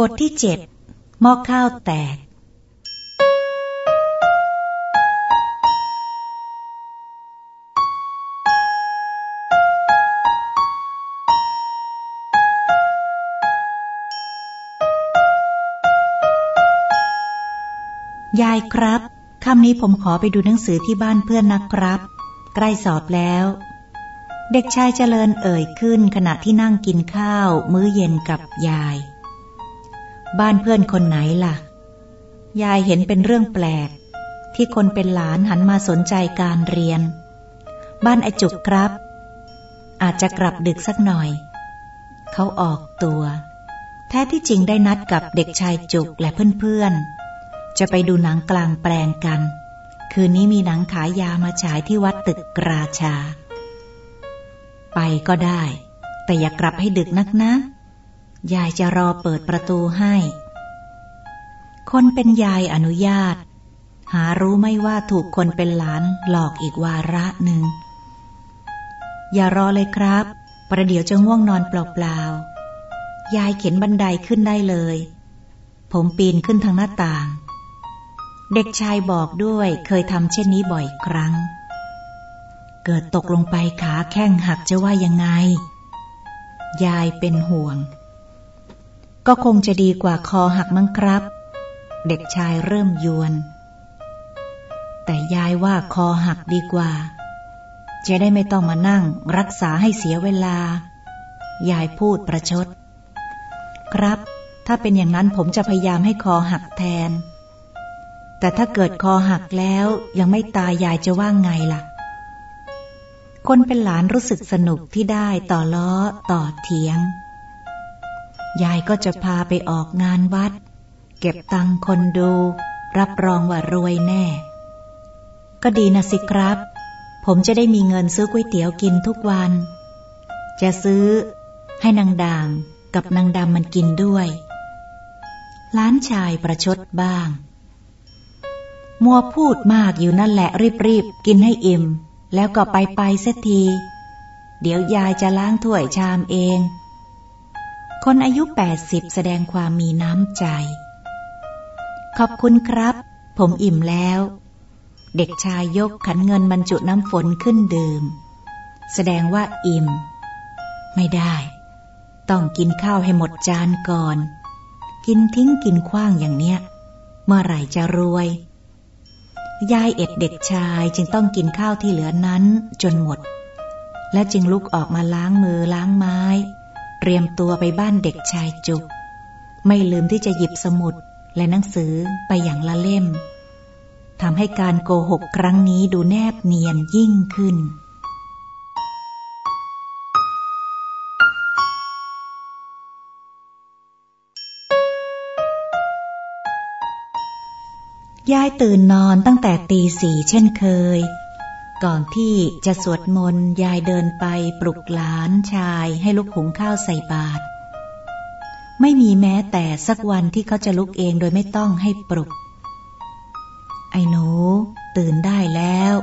บทที่เจ็ดหม้อข้าวแตก ยายครับค่ำนี้ผมขอไปดูหนังสือที่บ้านเพื่อนนะครับ ใกล้สอบแล้ว เด็กชายเจริญเอ่ยขึ้นขณะที่นั่งกินข้าว มื้อเย็นกับยาย บ้านเพื่อนคนไหนล่ะ ยายเห็นเป็นเรื่องแปลก ที่คนเป็นหลานหันมาสนใจการเรียน บ้านไอจุกครับ อาจจะกลับดึกสักหน่อย เขาออกตัว แท้ที่จริงได้นัดกับเด็กชายจุกและเพื่อนๆ จะไปดูหนังกลางแปลงกัน คืนนี้มีหนังขายยามาฉายที่วัดตึกกราชา ไปก็ได้ แต่อย่ากลับให้ดึกนักนะ ยายจะรอเปิดประตูให้ คนเป็นยายอนุญาต หารู้ไม่ว่าถูกคนเป็นหลานหลอกอีกวาระหนึ่ง อย่ารอเลยครับ ประเดี๋ยวจะง่วงนอนเปล่าๆ ยายเข็นบันไดขึ้นได้เลย ผมปีนขึ้นทางหน้าต่าง เด็กชายบอกด้วยเคยทำเช่นนี้บ่อยครั้ง เกิดตกลงไปขาแข้งหักจะว่ายังไง ยายเป็นห่วง ก็คงจะดีกว่าคอหักมั้งครับ เด็กชายเริ่มยวน แต่ยายว่าคอหักดีกว่า จะได้ไม่ต้องมานั่งรักษาให้เสียเวลา ยายพูดประชด ครับ ถ้าเป็นอย่างนั้นผมจะพยายามให้คอหักแทน แต่ถ้าเกิดคอหักแล้วยังไม่ตายยายจะว่าไงล่ะ คนเป็นหลานรู้สึกสนุกที่ได้ต่อล้อต่อเถียง ยายก็จะพาไปออกงานวัด เก็บตังคนดู รับรองว่ารวยแน่ ก็ดีนะสิครับ ผมจะได้มีเงินซื้อก๋วยเตี๋ยวกินทุกวัน จะซื้อให้นางด่างกับนางดำมันกินด้วยล้านชายประชดบ้าง มัวพูดมากอยู่นั่นแหละรีบๆกินให้อิ่ม แล้วก็ไปไปเสียที เดี๋ยวยายจะล้างถ้วยชามเอง คนอายุแปดสิบแสดงความมีน้ำใจ ขอบคุณครับ ผมอิ่มแล้ว เด็กชายยกขันเงินบรรจุน้ำฝนขึ้นดื่ม แสดงว่าอิ่ม ไม่ได้ ต้องกินข้าวให้หมดจานก่อน กินทิ้งกินขว้างอย่างเนี้ย เมื่อไหร่จะรวย ยายเอ็ดเด็กชายจึงต้องกินข้าวที่เหลือนั้นจนหมด และจึงลุกออกมาล้างมือล้างไม้ เตรียมตัวไปบ้านเด็กชายจุก ไม่ลืมที่จะหยิบสมุดและหนังสือไปอย่างละเล่มทำให้การโกหกครั้งนี้ดูแนบเนียนยิ่งขึ้น ยายตื่นนอนตั้งแต่ตีสี่เช่นเคย ก่อนที่จะสวดมนต์ยายเดินไปปลุกหลานชายให้ลุกหุงข้าวใส่บาตรไม่มีแม้แต่สักวันที่เขาจะลุกเองโดยไม่ต้องให้ปลุก ไอ้หนู ตื่นได้แล้ว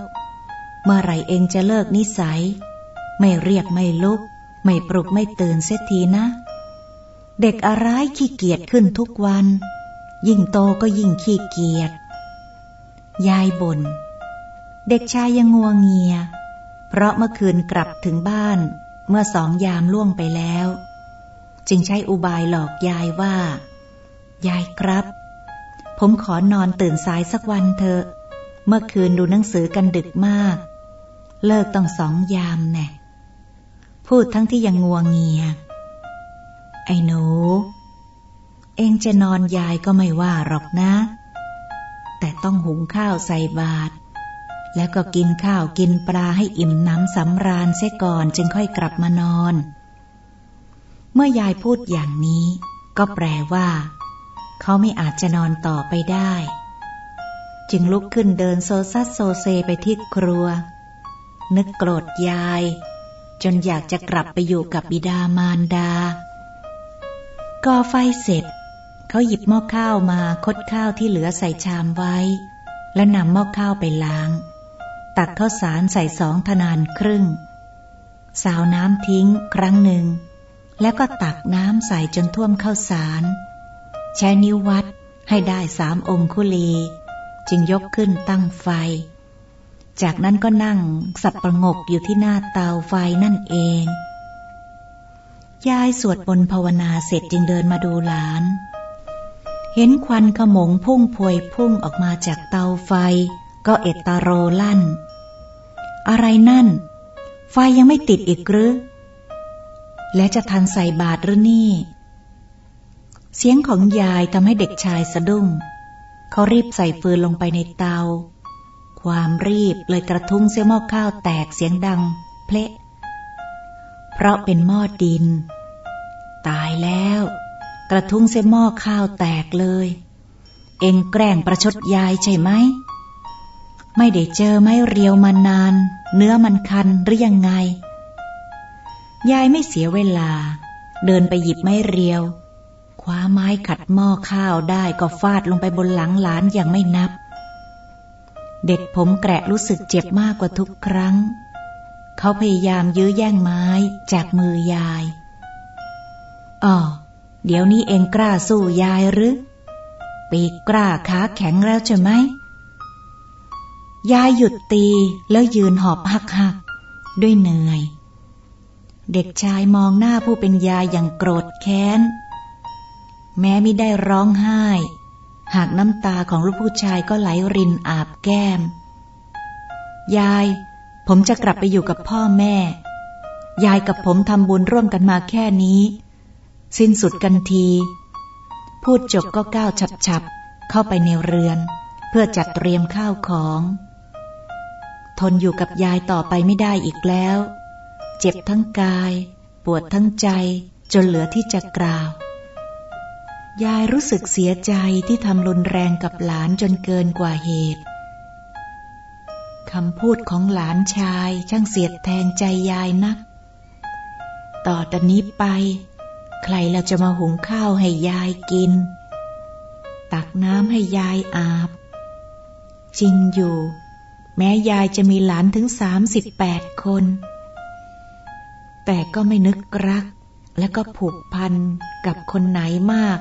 เมื่อไหร่เองจะเลิกนิสัย ไม่เรียกไม่ลุก ไม่ปลุกไม่ตื่นเสียทีนะ เด็กอะไรขี้เกียจขึ้นทุกวัน ยิ่งโตก็ยิ่งขี้เกียจยายบน่น เด็กชายยังงัวงเงีย เพราะเมื่อคืนกลับถึงบ้านเมื่อสองยามล่วงไปแล้ว จึงใช้อุบายหลอกยายว่า ยายครับ ผมขอนอนตื่นสายสักวันเถอะ เมื่อคืนดูหนังสือกันดึกมาก เลิกต้องสองยามแน่พูดทั้งที่ยังงัวงเงีย ไอ้หนู เองจะนอนยายก็ไม่ว่าหรอกนะ แต่ต้องหุงข้าวใส่บาตร แล้วก็กินข้าวกินปลาให้อิ่มน้ำสำราญเสียก่อนจึงค่อยกลับมานอน เมื่อยายพูดอย่างนี้ ก็แปลว่า เขาไม่อาจจะนอนต่อไปได้ จึงลุกขึ้นเดินโซซัสโซเซไปที่ครัว นึกโกรธยาย จนอยากจะกลับไปอยู่กับบิดามารดาก่อไฟเสร็จ เขาหยิบหม้อข้าวมาคดข้าวที่เหลือใส่ชามไว้ และนำหม้อข้าวไปล้าง ตักข้าวสารใส่สองทนานครึ่ง สาวน้ำทิ้งครั้งหนึ่ง แล้วก็ตักน้ำใส่จนท่วมข้าวสาร ใช้นิ้ววัดให้ได้สามองคุลี จึงยกขึ้นตั้งไฟ จากนั้นก็นั่งสับประงกอยู่ที่หน้าเตาไฟนั่นเอง ยายสวดบนภาวนาเสร็จจึงเดินมาดูหลาน เห็นควันขมงพุ่งพวยพุ่งออกมาจากเตาไฟ ก็เอตตาโรลั่น อะไรนั่น ไฟยังไม่ติดอีกหรือ และจะทันใส่บาตรหรือนี่ เสียงของยายทำให้เด็กชายสะดุ้ง เขารีบใส่ฟืนลงไปในเตา ความรีบเลยกระทุ้งเสียหม้อข้าวแตกเสียงดัง เพละ เพราะเป็นหม้อดิน ตายแล้ว กระทุ้งเสียหม้อข้าวแตกเลย เองแกล้งประชดยายใช่ไหม ไม่ได้เจอไม้เรียวมานาน เนื้อมันคันหรือยังไง ยายไม่เสียเวลา เดินไปหยิบไม้เรียว คว้าไม้ขัดหม้อข้าวได้ก็ฟาดลงไปบนหลังหลานอย่างไม่นับ เด็กผมแกะรู้สึกเจ็บมากกว่าทุกครั้ง เขาพยายามยื้อแย่งไม้จากมือยายอ๋อเดี๋ยวนี้เองกล้าสู้ยายหรือ ปีกกล้าขาแข็งแล้วใช่ไหม ยายหยุดตีแล้วยืนหอบหักหักด้วยเหนื่อย เด็กชายมองหน้าผู้เป็นยายอย่างโกรธแค้น แม้ไม่ได้ร้องไห้ หากน้ำตาของลูกผู้ชายก็ไหลรินอาบแก้ม ยาย ผมจะกลับไปอยู่กับพ่อแม่ ยายกับผมทำบุญร่วมกันมาแค่นี้ สิ้นสุดกันที พูดจบก็ก้าวฉับๆเข้าไปในเรือน เพื่อจัดเตรียมข้าวของ ทนอยู่กับยายต่อไปไม่ได้อีกแล้ว เจ็บทั้งกาย ปวดทั้งใจจนเหลือที่จะกล่าว ยายรู้สึกเสียใจที่ทำรุนแรงกับหลานจนเกินกว่าเหตุคำพูดของหลานชายช่างเสียดแทงใจยายนัก ต่อตอนนี้ไป ใครเราจะมาหุงข้าวให้ยายกิน ตักน้ำให้ยายอาบ จริงอยู่ แม้ยายจะมีหลานถึงสามสิบแปดคน แต่ก็ไม่นึกรัก และก็ผูกพันกับคนไหนมาก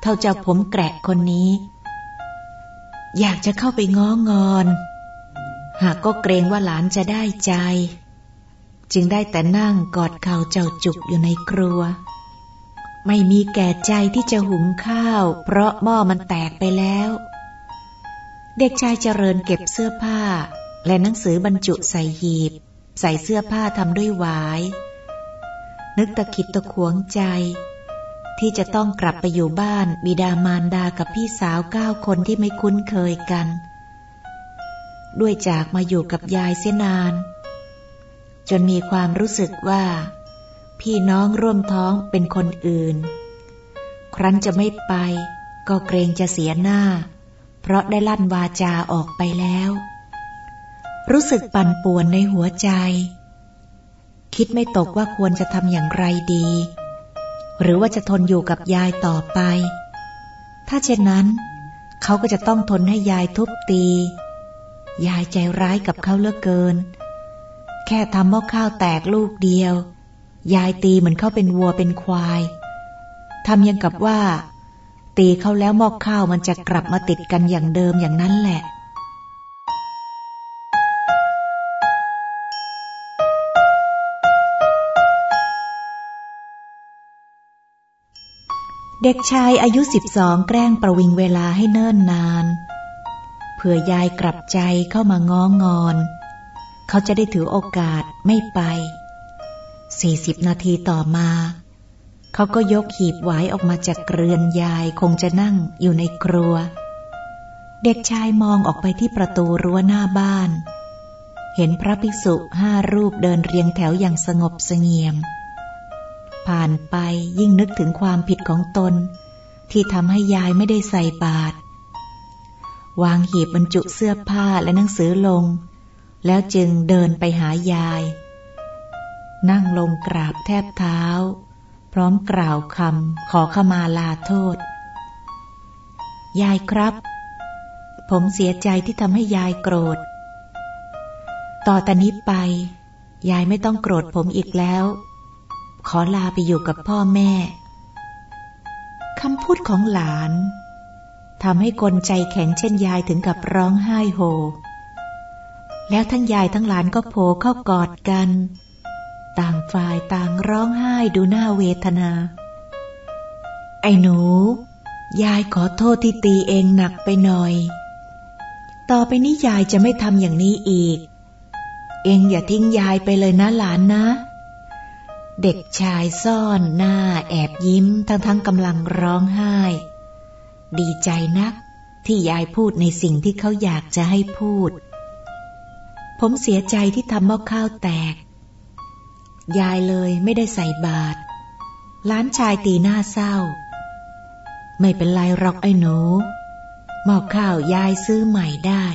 เท่าเจ้าผมแกะคนนี้ อยากจะเข้าไปง้องอน หากก็เกรงว่าหลานจะได้ใจ จึงได้แต่นั่งกอดเข่าเจ้าจุกอยู่ในครัว ไม่มีแก่ใจที่จะหุงข้าว เพราะหม้อมันแตกไปแล้ว เด็กชายเจริญเก็บเสื้อผ้า และหนังสือบรรจุใส่หีบ ใส่เสื้อผ้าทำด้วยวาย นึกตะขิดตะขวงใจ ที่จะต้องกลับไปอยู่บ้านบิดามารดากับพี่สาวเก้าคนที่ไม่คุ้นเคยกัน ด้วยจากมาอยู่กับยายเสียนาน จนมีความรู้สึกว่า พี่น้องร่วมท้องเป็นคนอื่น ครั้นจะไม่ไปก็เกรงจะเสียหน้า เพราะได้ลั่นวาจาออกไปแล้ว รู้สึกปั่นป่วนในหัวใจ คิดไม่ตกว่าควรจะทำอย่างไรดี หรือว่าจะทนอยู่กับยายต่อไป ถ้าเช่นนั้น เขาก็จะต้องทนให้ยายทุบตี ยายใจร้ายกับเขาเลือกเกิน แค่ทำหม้อข้าวแตกลูกเดียว ยายตีเหมือนเขาเป็นวัวเป็นควายทำยังกับว่า ตีเขาแล้วหม้อข้าวมันจะกลับมาติดกันอย่างเดิมอย่างนั้นแหละเด็กชายอายุสิบสองแกล้งประวิงเวลาให้เนิ่นนานเผื่อยายกลับใจเข้ามาง้องอน เขาจะได้ถือโอกาสไม่ไปสี่สิบนาทีต่อมา เขาก็ยกหีบไหวออกมาจากเรือนยายคงจะนั่งอยู่ในครัว เด็กชายมองออกไปที่ประตูรั้วหน้าบ้าน เห็นพระภิกษุห้ารูปเดินเรียงแถวอย่างสงบเสงี่ยม ผ่านไปยิ่งนึกถึงความผิดของตน ที่ทำให้ยายไม่ได้ใส่บาตรวางหีบบรรจุเสื้อผ้าและหนังสือลง แล้วจึงเดินไปหายาย นั่งลงกราบแทบเท้า พร้อมกล่าวคำขอขมาลาโทษ ยายครับ ผมเสียใจที่ทำให้ยายโกรธ ต่อแต่นี้ไป ยายไม่ต้องโกรธผมอีกแล้ว ขอลาไปอยู่กับพ่อแม่คำพูดของหลานทำให้คนใจแข็งเช่นยายถึงกับร้องไห้โฮ แล้วทั้งยายทั้งหลานก็โผเข้ากอดกัน ต่างฝ่ายต่างร้องไห้ดูหน้าเวทนา ไอ้หนู ยายขอโทษที่ตีเองหนักไปหน่อย ต่อไปนี้ยายจะไม่ทำอย่างนี้อีก เองอย่าทิ้งยายไปเลยนะหลานนะ เด็กชายซ่อนหน้าแอบยิ้มทั้งทั้งกำลังร้องไห้ ดีใจนักที่ยายพูดในสิ่งที่เขาอยากจะให้พูด ผมเสียใจที่ทำหม้อข้าวแตก ยายเลยไม่ได้ใส่บาตรล้านชายตีหน้าเศร้า ไม่เป็นไรหรอกไอ้หนูหม้อข้าวยายซื้อใหม่ได้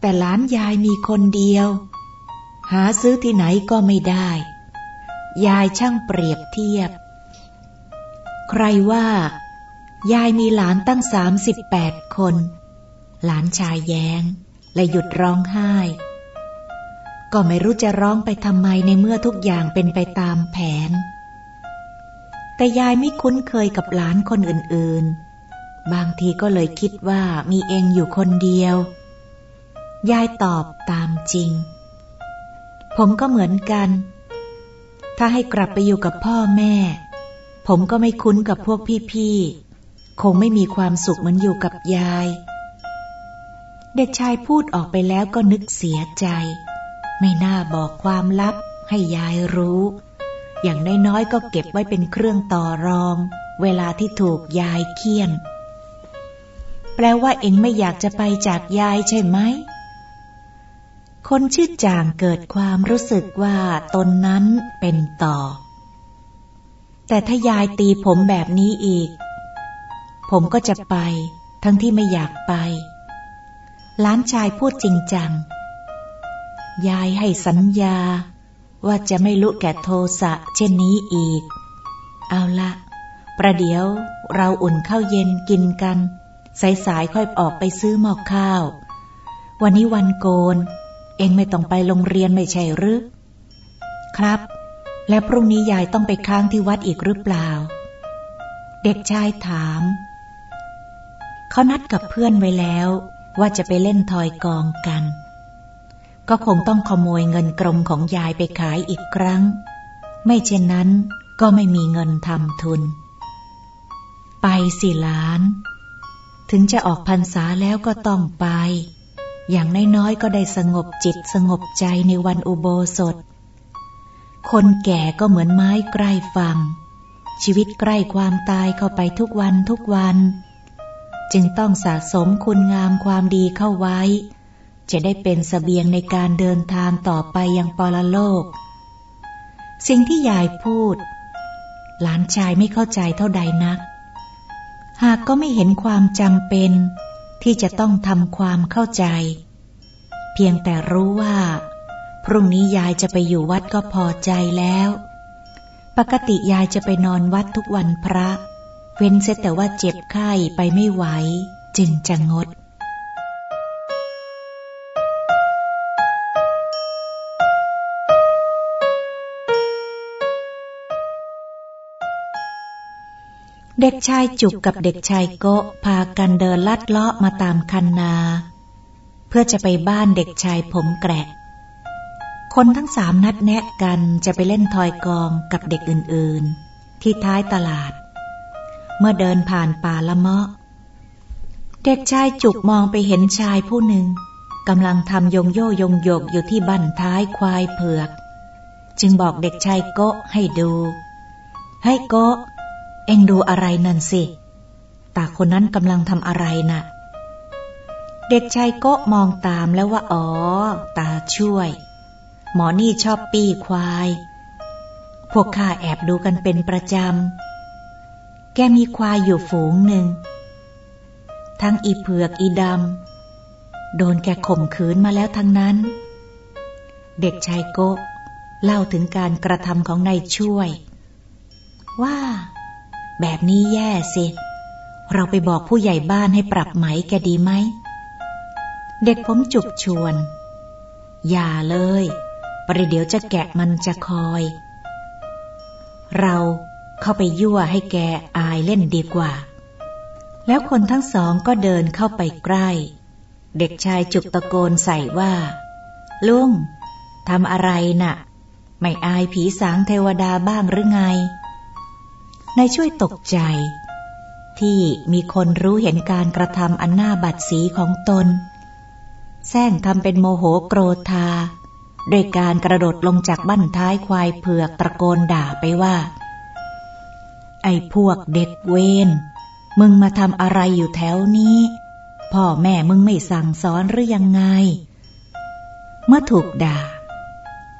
แต่ล้านยายมีคนเดียว หาซื้อที่ไหนก็ไม่ได้ ยายช่างเปรียบเทียบ ใครว่า ยายมีหลานตั้งสามสิบแปดคน หลานชายแย้ง และหยุดร้องไห้ ก็ไม่รู้จะร้องไปทำไมในเมื่อทุกอย่างเป็นไปตามแผน แต่ยายไม่คุ้นเคยกับหลานคนอื่นๆ บางทีก็เลยคิดว่ามีเองอยู่คนเดียว ยายตอบตามจริง ผมก็เหมือนกัน ถ้าให้กลับไปอยู่กับพ่อแม่ ผมก็ไม่คุ้นกับพวกพี่ๆ คงไม่มีความสุขเหมือนอยู่กับยาย เด็กชายพูดออกไปแล้วก็นึกเสียใจ ไม่น่าบอกความลับให้ยายรู้ อย่างน้อยๆก็เก็บไว้เป็นเครื่องต่อรอง เวลาที่ถูกยายเคี่ยน แปลว่าเอ็งไม่อยากจะไปจากยายใช่ไหม คนชื่อจางเกิดความรู้สึกว่าตนนั้นเป็นต่อ แต่ถ้ายายตีผมแบบนี้อีก ผมก็จะไป ทั้งที่ไม่อยากไปล้านชายพูดจริงจัง ยายให้สัญญา ว่าจะไม่ลุกแก่โทสะเช่นนี้อีก เอาละ ประเดี๋ยวเราอุ่นข้าวเย็นกินกัน สายๆค่อยออกไปซื้อหม้อข้าว วันนี้วันโกน เองไม่ต้องไปโรงเรียนไม่ใช่หรือ ครับ และพรุ่งนี้ยายต้องไปค้างที่วัดอีกหรือเปล่า เด็กชายถาม เขานัดกับเพื่อนไว้แล้วว่าจะไปเล่นทอยกองกัน ก็คงต้องขโมยเงินกรมของยายไปขายอีกครั้ง ไม่เช่นนั้นก็ไม่มีเงินทำทุน ไปสิหลาน ถึงจะออกพรรษาแล้วก็ต้องไป อย่างน้อยๆก็ได้สงบจิตสงบใจในวันอุโบสถ คนแก่ก็เหมือนไม้ใกล้ฟัง ชีวิตใกล้ความตายเข้าไปทุกวันทุกวัน จึงต้องสะสมคุณงามความดีเข้าไว้ จะได้เป็นสเสบียงในการเดินทางต่อไปยังปรโลก สิ่งที่ยายพูด หลานชายไม่เข้าใจเท่าใดนัก หากก็ไม่เห็นความจำเป็น ที่จะต้องทำความเข้าใจ เพียงแต่รู้ว่า พรุ่งนี้ยายจะไปอยู่วัดก็พอใจแล้ว ปกติยายจะไปนอนวัดทุกวันพระ เว้นเสียแต่ว่าเจ็บไข้ไปไม่ไหว จึงจะงด เด็กชายจุกกับเด็กชายโกะพากันเดินลัดเลาะมาตามคันนา เพื่อจะไปบ้านเด็กชายผมแกะ คนทั้งสามนัดแนะกันจะไปเล่นทอยกองกับเด็กอื่นๆ ที่ท้ายตลาด เมื่อเดินผ่านป่าละเมาะ เด็กชายจุกมองไปเห็นชายผู้หนึ่งกำลังทำยงโยยงโยกอยู่ที่บั้นท้ายควายเผือก จึงบอกเด็กชายโกะให้ดู ให้โกะ เอ็งดูอะไรนั่นสิ ตาคนนั้นกำลังทำอะไรนะ่ะ เด็กชายโกะมองตามแล้วว่า อ๋อ ตาช่วย หมอนี่ชอบปีควาย พวกข้าแอบดูกันเป็นประจำ แกมีควายอยู่ฝูงหนึ่ง ทั้งอีเผือกอีดำ โดนแกข่มขืนมาแล้วทั้งนั้น เด็กชายโกเล่าถึงการกระทำของนายช่วย ว่า แบบนี้แย่สิ เราไปบอกผู้ใหญ่บ้านให้ปรับไหมแกดีไหม เด็กผมจุกชวน อย่าเลย ประเดี๋ยวจะแกะมันจะคอย เราเข้าไปยั่วให้แกอายเล่นดีกว่า แล้วคนทั้งสองก็เดินเข้าไปใกล้ เด็กชายจุกตะโกนใส่ว่า ลุงทำอะไรนะ่ะ ไม่อายผีสางเทวดาบ้างหรือไง ในช่วยตกใจ ที่มีคนรู้เห็นการกระทำอันน่าบัดสีของตน แซงทำเป็นโมโหโกรธาโดยการกระโดดลงจากบั้นท้ายควายเผือกตะโกนด่าไปว่า ไอ้พวกเด็กเวนมึงมาทำอะไรอยู่แถวนี้ พ่อแม่มึงไม่สั่งสอนหรือยังไง เมื่อถูกด่า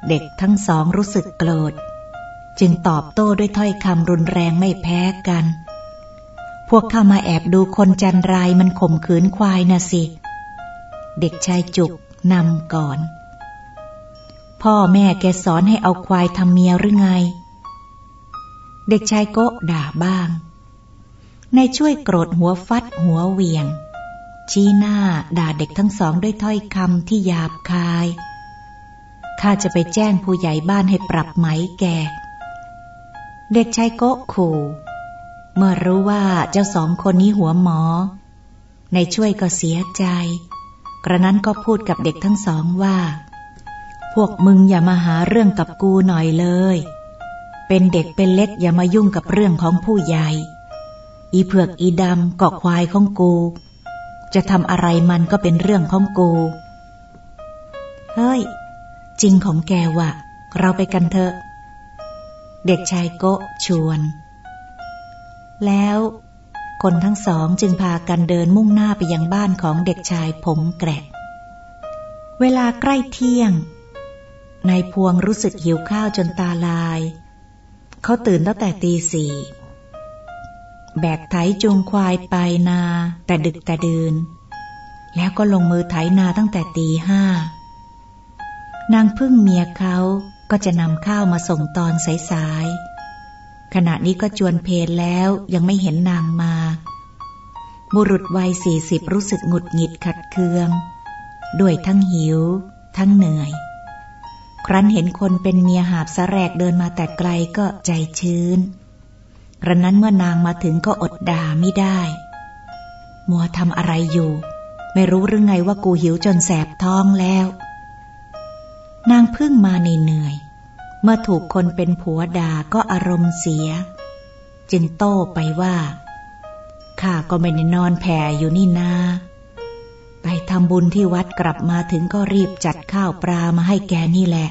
เด็กทั้งสองรู้สึกโกรธ จึงตอบโต้ด้วยถ้อยคำรุนแรงไม่แพ้กัน พวกเข้ามาแอบดูคนจันไรมันข่มขืนควายนะสิ เด็กชายจุกนำก่อน พ่อแม่แกสอนให้เอาควายทำเมียหรือไง เด็กชายโกด่าบ้าง ในช่วยโกรธหัวฟัดหัวเวียง ชี้หน้าด่าเด็กทั้งสองด้วยถ้อยคำที่หยาบคายข้าจะไปแจ้งผู้ใหญ่บ้านให้ปรับไหมแก เด็กชายโกขู่เมื่อรู้ว่าเจ้าสองคนนี้หัวหมอ ในช่วยก็เสียใจ กระนั้นก็พูดกับเด็กทั้งสองว่า พวกมึงอย่ามาหาเรื่องกับกูหน่อยเลย เป็นเด็กเป็นเล็กอย่ามายุ่งกับเรื่องของผู้ใหญ่ อีเผือกอีดำก็ควายของกู จะทำอะไรมันก็เป็นเรื่องของกู เฮ้ย จริงของแกวะเราไปกันเถอะ เด็กชายโกชวน แล้วคนทั้งสองจึงพากันเดินมุ่งหน้าไปยังบ้านของเด็กชายผมแกรเวลาใกล้เที่ยง นายพวงรู้สึกหิวข้าวจนตาลาย เขาตื่นตั้งแต่ตีสี่ แบกไถจูงควายไปนาแต่ดึกแต่ดืนแล้วก็ลงมือไถนาตั้งแต่ตีห้านางพึ่งเมียเขา ก็จะนำข้าวมาส่งตอนสายๆขณะนี้ก็จวนเพลแล้วยังไม่เห็นนางมา บุรุษวัยสี่สิบรู้สึกหงุดหงิดขัดเคือง ด้วยทั้งหิว ทั้งเหนื่อย ครั้นเห็นคนเป็นเมียหาบสแรกเดินมาแต่ไกลก็ใจชื้นกระนั้นเมื่อนางมาถึงก็อดด่าไม่ได้ มัวทำอะไรอยู่ ไม่รู้หรือไงว่ากูหิวจนแสบท้องแล้ว นางพึ่งมาเหนื่อยเมื่อถูกคนเป็นผัวด่าก็อารมณ์เสีย จึงโต้ไปว่าข้าก็ไม่ได้นอนแผ่อยู่นี่นา ไปทำบุญที่วัดกลับมาถึงก็รีบจัดข้าวปลามาให้แกนี่แหละ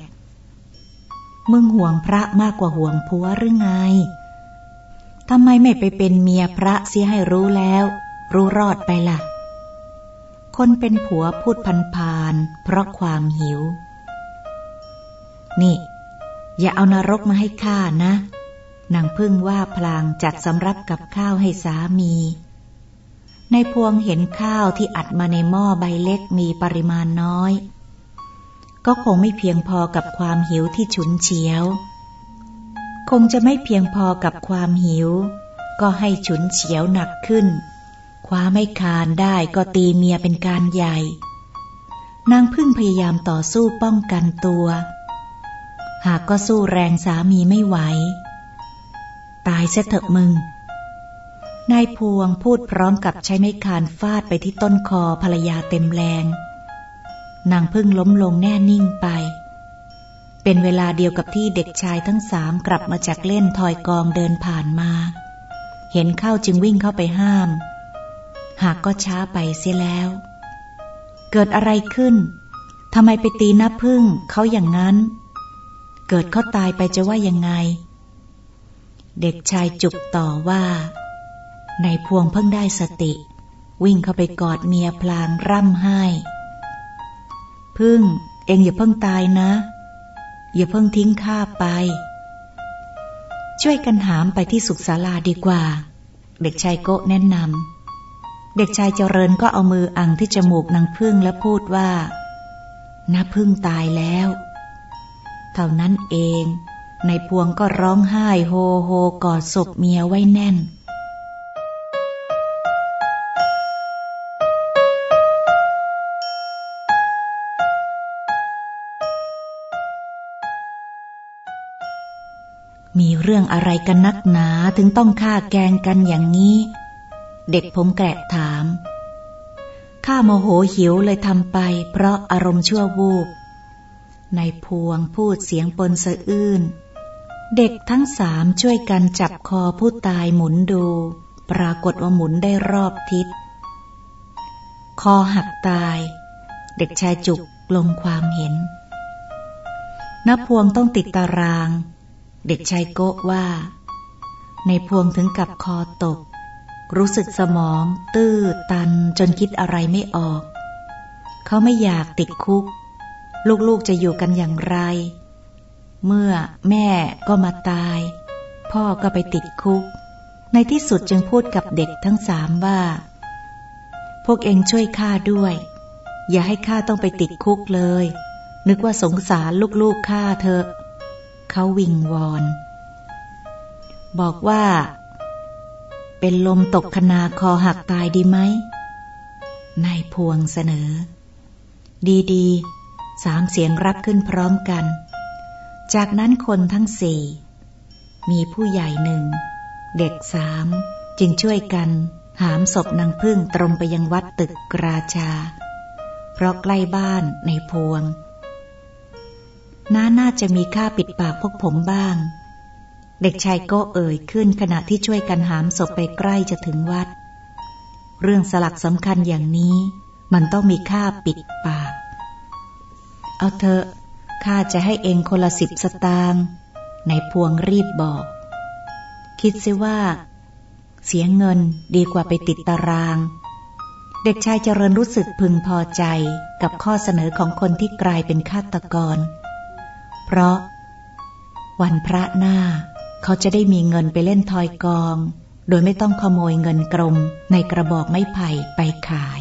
มึงห่วงพระมากกว่าห่วงผัวหรือไงทำไมไม่ไปเป็นเมียพระเสียให้รู้แล้ว รู้รอดไปละ่ะ คนเป็นผัวพูดพันพานเพราะความหิว นี่ อย่าเอานรกมาให้ข้านะ นางพึ่งว่าพลางจัดสำรับกับข้าวให้สามี ในพวงเห็นข้าวที่อัดมาในหม้อใบเล็กมีปริมาณน้อย ก็คงไม่เพียงพอกับความหิวที่ฉุนเฉียว คงจะไม่เพียงพอกับความหิว ก็ให้ฉุนเฉียวหนักขึ้น คว้าไม่คานได้ก็ตีเมียเป็นการใหญ่นางพึ่งพยายามต่อสู้ป้องกันตัว หากก็สู้แรงสามีไม่ไหว ตายเสเถอะมึง นายพวงพูดพร้อมกับใช้ไม้คานฟาดไปที่ต้นคอภรรยาเต็มแรง นางพึ่งล้มลงแน่นิ่งไป เป็นเวลาเดียวกับที่เด็กชายทั้งสามกลับมาจากเล่นทอยกองเดินผ่านมา เห็นเข้าจึงวิ่งเข้าไปห้าม หากก็ช้าไปเสียแล้ว เกิดอะไรขึ้นทำไมไปตีน้าพึ่งเขาอย่างนั้น เกิดเขาตายไปจะว่ายังไง เด็กชายจุกต่อว่า ในพวงเพิ่งได้สติ วิ่งเข้าไปกอดเมียพลางร่ำไห้ พึ่ง เองอย่าเพิ่งตายนะ อย่าเพิ่งทิ้งข้าไป ช่วยกันหามไปที่สุขศาลาดีกว่า เด็กชายโกะแนะนำเด็กชายเจริญก็เอามืออังที่จมูกนางพึ่งและพูดว่าน้าพึ่งตายแล้ว เท่านั้นเอง ในพวงก็ร้องไห้โฮโฮกอดศพเมียไว้แน่นมีเรื่องอะไรกันนักหนาถึงต้องฆ่าแกงกันอย่างนี้ เด็กผมแกะถาม ข้าโมโหหิวเลยทำไป เพราะอารมณ์ชั่ววูบ ในพวงพูดเสียงปนสะอื้น เด็กทั้งสามช่วยกันจับคอผู้ตายหมุนดู ปรากฏว่าหมุนได้รอบทิศ คอหักตาย เด็กชายจุกลงความเห็นนพวงต้องติดตาราง เด็กชายโกะว่า ในพวงถึงกับคอตก รู้สึกสมอง ตื้อตันจนคิดอะไรไม่ออก เขาไม่อยากติดคุก ลูกๆจะอยู่กันอย่างไร เมื่อแม่ก็มาตาย พ่อก็ไปติดคุก ในที่สุดจึงพูดกับเด็กทั้งสามว่า พวกเองช่วยข้าด้วย อย่าให้ข้าต้องไปติดคุกเลย นึกว่าสงสารลูกๆข้าเธอะเขาวิงวอน บอกว่า เป็นลมตกคนาคอหักตายดีไหมนายพวงเสนอ ดีๆ สามเสียงรับขึ้นพร้อมกัน จากนั้นคนทั้งสี่ มีผู้ใหญ่หนึ่ง เด็กสามจึงช่วยกัน หามศพนางพึ่งตรงไปยังวัดตึกกราชา เพราะใกล้บ้านในพวง น้าน่าจะมีค่าปิดปากพวกผมบ้าง เด็กชายก็เอ่ยขึ้นขณะที่ช่วยกันหามศพไปใกล้จะถึงวัด เรื่องสลักสำคัญอย่างนี้ มันต้องมีค่าปิดปาก เอาเถอะข้าจะให้เองคนละสิบสตางค์ในพวงรีบบอก คิดซิว่า เสียเงินดีกว่าไปติดตาราง เด็กชายเจริญรู้สึกพึงพอใจกับข้อเสนอของคนที่กลายเป็นฆาตกร เพราะ วันพระหน้า เขาจะได้มีเงินไปเล่นทอยกอง โดยไม่ต้องขโมยเงินกรมในกระบอกไม้ไผ่ไปขาย